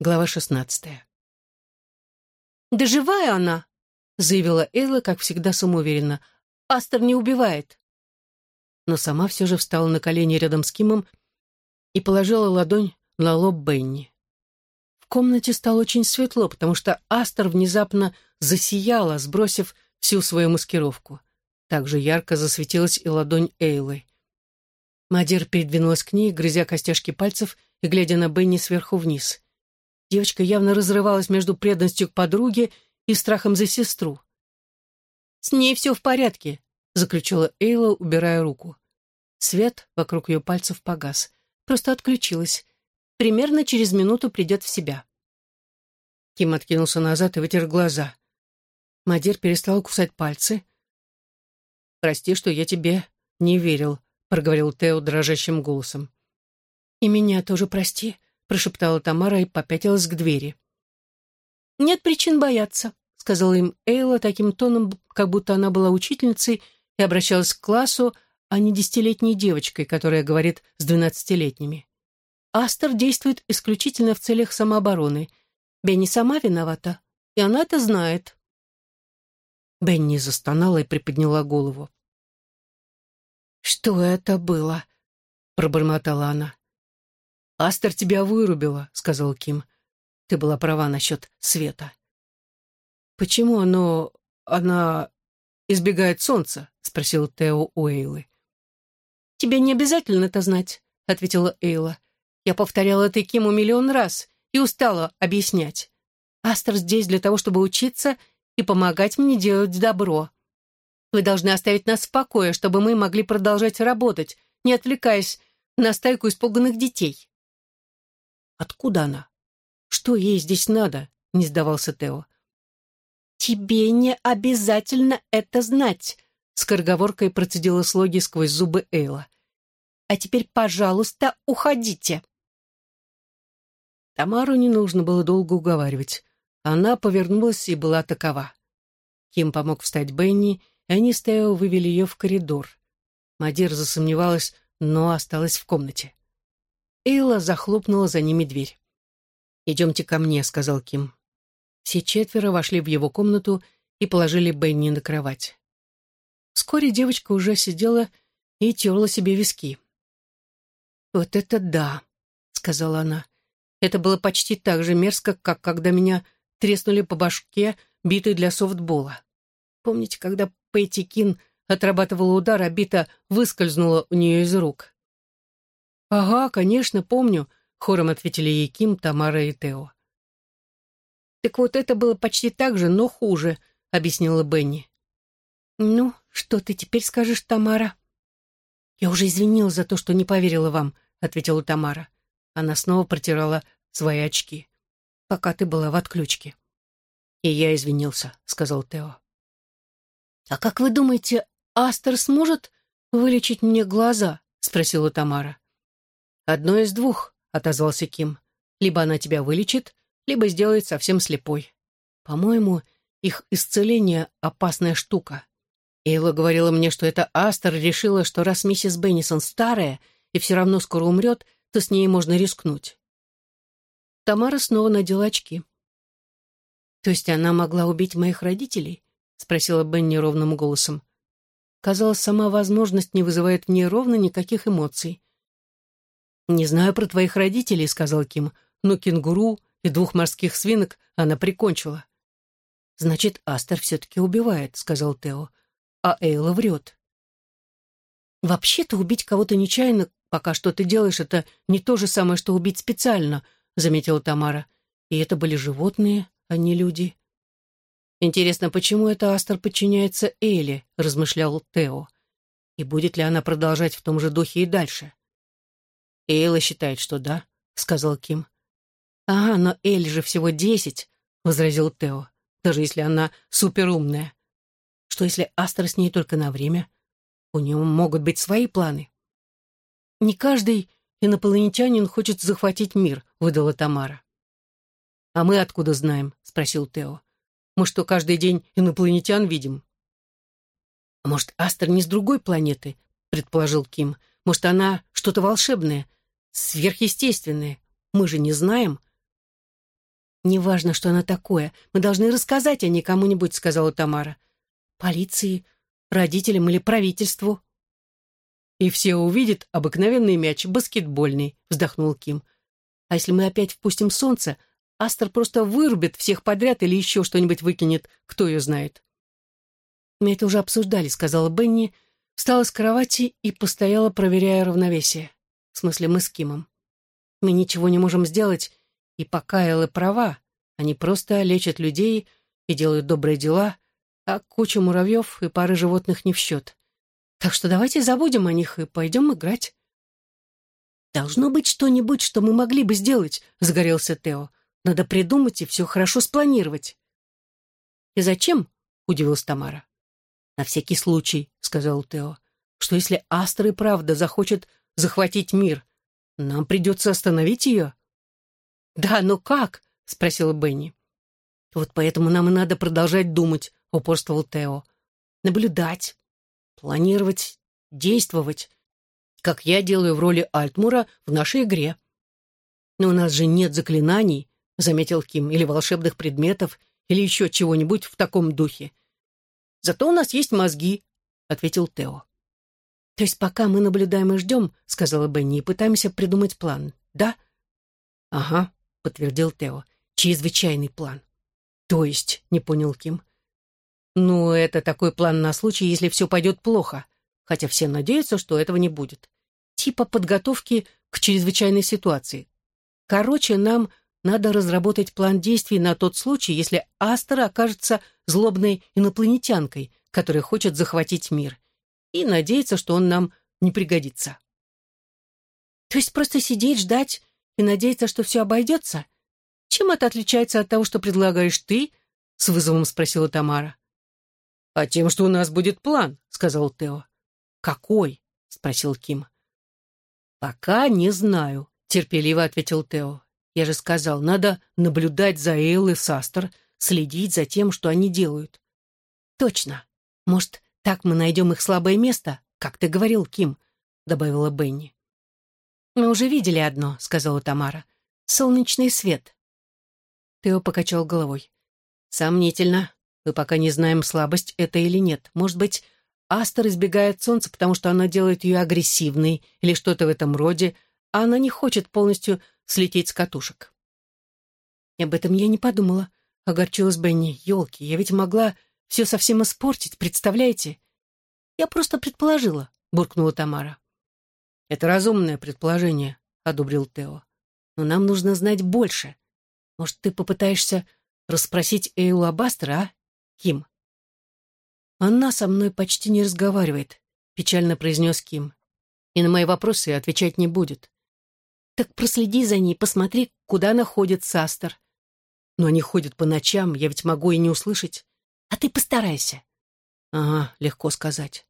Глава шестнадцатая. «Да живая она!» — заявила Элла, как всегда самоуверенно. «Астер не убивает». Но сама все же встала на колени рядом с Кимом и положила ладонь на лоб Бенни. В комнате стало очень светло, потому что Астер внезапно засияла, сбросив всю свою маскировку. Также ярко засветилась и ладонь Эйлы. Мадир передвинулась к ней, грызя костяшки пальцев и глядя на Бенни сверху вниз. Девочка явно разрывалась между преданностью к подруге и страхом за сестру. «С ней все в порядке», — заключила Эйла, убирая руку. Свет вокруг ее пальцев погас. Просто отключилась. Примерно через минуту придет в себя. Ким откинулся назад и вытер глаза. Мадир перестал кусать пальцы. «Прости, что я тебе не верил», — проговорил Тео дрожащим голосом. «И меня тоже прости», — прошептала Тамара и попятилась к двери. «Нет причин бояться», — сказала им Эйла таким тоном, как будто она была учительницей и обращалась к классу, а не десятилетней девочкой, которая говорит с двенадцатилетними. Астер действует исключительно в целях самообороны. Бенни сама виновата, и она это знает. Бенни застонала и приподняла голову. «Что это было?» — пробормотала она. «Астер тебя вырубила», — сказал Ким. «Ты была права насчет света». «Почему оно... она избегает солнца?» — спросил Тео у Эйлы. «Тебе не обязательно это знать», — ответила Эйла. «Я повторяла это Киму миллион раз и устала объяснять. Астер здесь для того, чтобы учиться и помогать мне делать добро. Вы должны оставить нас в покое, чтобы мы могли продолжать работать, не отвлекаясь на стайку испуганных детей». «Откуда она? Что ей здесь надо?» — не сдавался Тео. «Тебе не обязательно это знать», — скороговоркой процедила слоги сквозь зубы Эйла. «А теперь, пожалуйста, уходите». Тамару не нужно было долго уговаривать. Она повернулась и была такова. Ким помог встать Бенни, и они с Тео вывели ее в коридор. Мадир засомневалась, но осталась в комнате. Эйла захлопнула за ними дверь. «Идемте ко мне», — сказал Ким. Все четверо вошли в его комнату и положили Бенни на кровать. Вскоре девочка уже сидела и терла себе виски. «Вот это да», — сказала она. «Это было почти так же мерзко, как когда меня треснули по башке, битой для софтбола. Помните, когда Пэтти Кин отрабатывала удар, а бита выскользнула у нее из рук?» «Ага, конечно, помню», — хором ответили ей Ким, Тамара и Тео. «Так вот это было почти так же, но хуже», — объяснила Бенни. «Ну, что ты теперь скажешь, Тамара?» «Я уже извинилась за то, что не поверила вам», — ответила Тамара. Она снова протирала свои очки. «Пока ты была в отключке». «И я извинился», — сказал Тео. «А как вы думаете, Астер сможет вылечить мне глаза?» — спросила Тамара. «Одно из двух», — отозвался Ким. «Либо она тебя вылечит, либо сделает совсем слепой. По-моему, их исцеление — опасная штука. Эйла говорила мне, что эта Астер решила, что раз миссис Беннисон старая и все равно скоро умрет, то с ней можно рискнуть». Тамара снова надела очки. «То есть она могла убить моих родителей?» — спросила Бенни ровным голосом. Казалось, сама возможность не вызывает в ней ровно никаких эмоций. «Не знаю про твоих родителей», — сказал Ким, «но кенгуру и двух морских свинок она прикончила». «Значит, Астер все-таки убивает», — сказал Тео, «а Эйла врет». «Вообще-то убить кого-то нечаянно, пока что ты делаешь, это не то же самое, что убить специально», — заметила Тамара. «И это были животные, а не люди». «Интересно, почему это Астер подчиняется Эйле?» — размышлял Тео. «И будет ли она продолжать в том же духе и дальше?» «Эйла считает, что да», — сказал Ким. «Ага, но Эль же всего десять», — возразил Тео, «даже если она суперумная. Что если Астер с ней только на время? У нее могут быть свои планы». «Не каждый инопланетянин хочет захватить мир», — выдала Тамара. «А мы откуда знаем?» — спросил Тео. Мы что, каждый день инопланетян видим?» «А может, Астер не с другой планеты?» — предположил Ким. «Может, она что-то волшебное, сверхъестественное. Мы же не знаем». «Неважно, что она такое. Мы должны рассказать о ней кому-нибудь», — сказала Тамара. «Полиции, родителям или правительству». «И все увидят обыкновенный мяч, баскетбольный», — вздохнул Ким. «А если мы опять впустим солнце, Астер просто вырубит всех подряд или еще что-нибудь выкинет, кто ее знает». «Мы это уже обсуждали», — сказала Бенни, встала с кровати и постояла, проверяя равновесие. В смысле, мы с Кимом. Мы ничего не можем сделать, и пока Элла права, они просто лечат людей и делают добрые дела, а куча муравьев и пары животных не в счет. Так что давайте забудем о них и пойдем играть. «Должно быть что-нибудь, что мы могли бы сделать», — загорелся Тео. «Надо придумать и все хорошо спланировать». «И зачем?» — удивилась Тамара. «На всякий случай», — сказал Тео. «Что если Астра и правда захочет захватить мир? Нам придется остановить ее». «Да, но как?» — спросила Бенни. «Вот поэтому нам и надо продолжать думать», — упорствовал Тео. «Наблюдать, планировать, действовать, как я делаю в роли Альтмура в нашей игре». «Но у нас же нет заклинаний», — заметил Ким, «или волшебных предметов, или еще чего-нибудь в таком духе. Зато у нас есть мозги», — ответил Тео. «То есть пока мы наблюдаем и ждем», — сказала Бенни, — «и пытаемся придумать план, да?» «Ага», — подтвердил Тео. «Чрезвычайный план». «То есть?» — не понял Ким. «Ну, это такой план на случай, если все пойдет плохо, хотя все надеются, что этого не будет. Типа подготовки к чрезвычайной ситуации. Короче, нам надо разработать план действий на тот случай, если Астра окажется злобной инопланетянкой, которая хочет захватить мир, и надеяться, что он нам не пригодится». «То есть просто сидеть, ждать и надеяться, что все обойдется? Чем это отличается от того, что предлагаешь ты?» — с вызовом спросила Тамара. «А тем, что у нас будет план», — сказал Тео. «Какой?» — спросил Ким. «Пока не знаю», — терпеливо ответил Тео. «Я же сказал, надо наблюдать за Эйл и Састер, следить за тем, что они делают». «Точно. Может, так мы найдем их слабое место, как ты говорил, Ким», — добавила Бенни. «Мы уже видели одно», — сказала Тамара. «Солнечный свет». Тео покачал головой. «Сомнительно. Мы пока не знаем, слабость это или нет. Может быть, Астер избегает солнца, потому что она делает ее агрессивной или что-то в этом роде, а она не хочет полностью слететь с катушек». Об этом я не подумала. Огорчилась Бенни. Елки, я ведь могла все совсем испортить, представляете? Я просто предположила, буркнула Тамара. «Это разумное предположение», — одобрил Тео. «Но нам нужно знать больше. Может, ты попытаешься расспросить Эйлу Абастера, а, Ким?» «Она со мной почти не разговаривает», — печально произнес Ким. «И на мои вопросы отвечать не будет». «Так проследи за ней, посмотри, куда она ходит, Састер». «Но они ходят по ночам, я ведь могу и не услышать». «А ты постарайся». «Ага, легко сказать».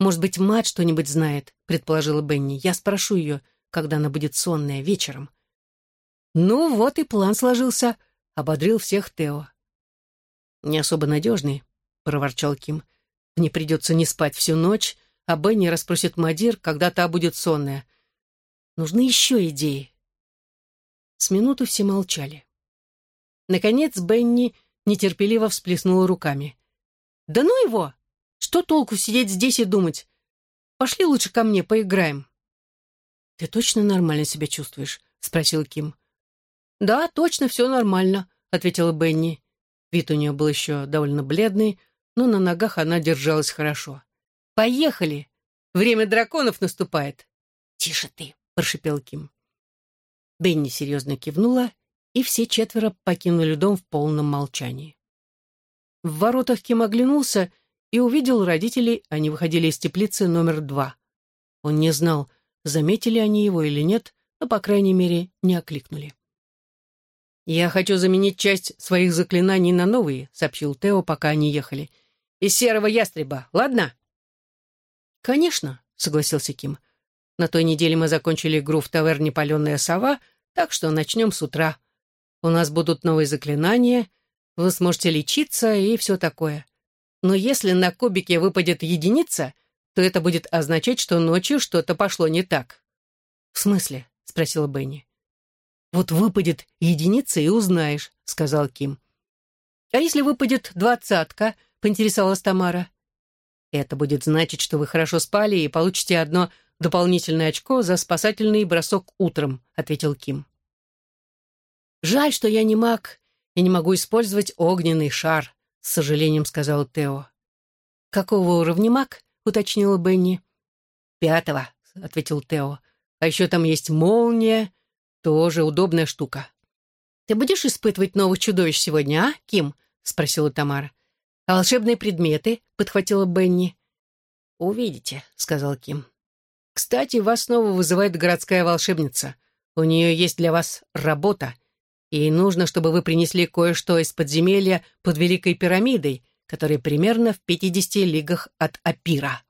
«Может быть, мать что-нибудь знает», — предположила Бенни. «Я спрошу ее, когда она будет сонная, вечером». «Ну, вот и план сложился», — ободрил всех Тео. «Не особо надежный», — проворчал Ким. «Мне придется не спать всю ночь, а Бенни расспросит Мадир, когда та будет сонная. Нужны еще идеи». С минуту все молчали. Наконец Бенни нетерпеливо всплеснула руками. «Да ну его! Что толку сидеть здесь и думать? Пошли лучше ко мне, поиграем». «Ты точно нормально себя чувствуешь?» — спросил Ким. «Да, точно все нормально», — ответила Бенни. Вид у нее был еще довольно бледный, но на ногах она держалась хорошо. «Поехали! Время драконов наступает!» «Тише ты!» — прошипел Ким. Бенни серьезно кивнула, и все четверо покинули дом в полном молчании. В воротах Ким оглянулся и увидел родителей, они выходили из теплицы номер два. Он не знал, заметили они его или нет, но, по крайней мере, не окликнули. «Я хочу заменить часть своих заклинаний на новые», — сообщил Тео, пока они ехали. «Из серого ястреба, ладно?» «Конечно», — согласился Ким. «На той неделе мы закончили игру в таверне «Паленая сова», так что начнем с утра. У нас будут новые заклинания, вы сможете лечиться и все такое. Но если на кубике выпадет единица, то это будет означать, что ночью что-то пошло не так. «В смысле?» — спросила Бенни. Вот выпадет единица и узнаешь», — сказал Ким. «А если выпадет двадцатка?» — поинтересовалась Тамара. «Это будет значить, что вы хорошо спали и получите одно дополнительное очко за спасательный бросок утром», — ответил Ким. «Жаль, что я не маг и не могу использовать огненный шар», — с сожалением сказал Тео. «Какого уровня маг?» — уточнила Бенни. «Пятого», — ответил Тео. «А еще там есть молния, тоже удобная штука». «Ты будешь испытывать новых чудовищ сегодня, а, Ким?» — спросила Тамара. «А волшебные предметы?» — подхватила Бенни. «Увидите», — сказал Ким. «Кстати, вас снова вызывает городская волшебница. У нее есть для вас работа, и нужно, чтобы вы принесли кое-что из подземелья под Великой пирамидой, которая примерно в 50 лигах от Апира».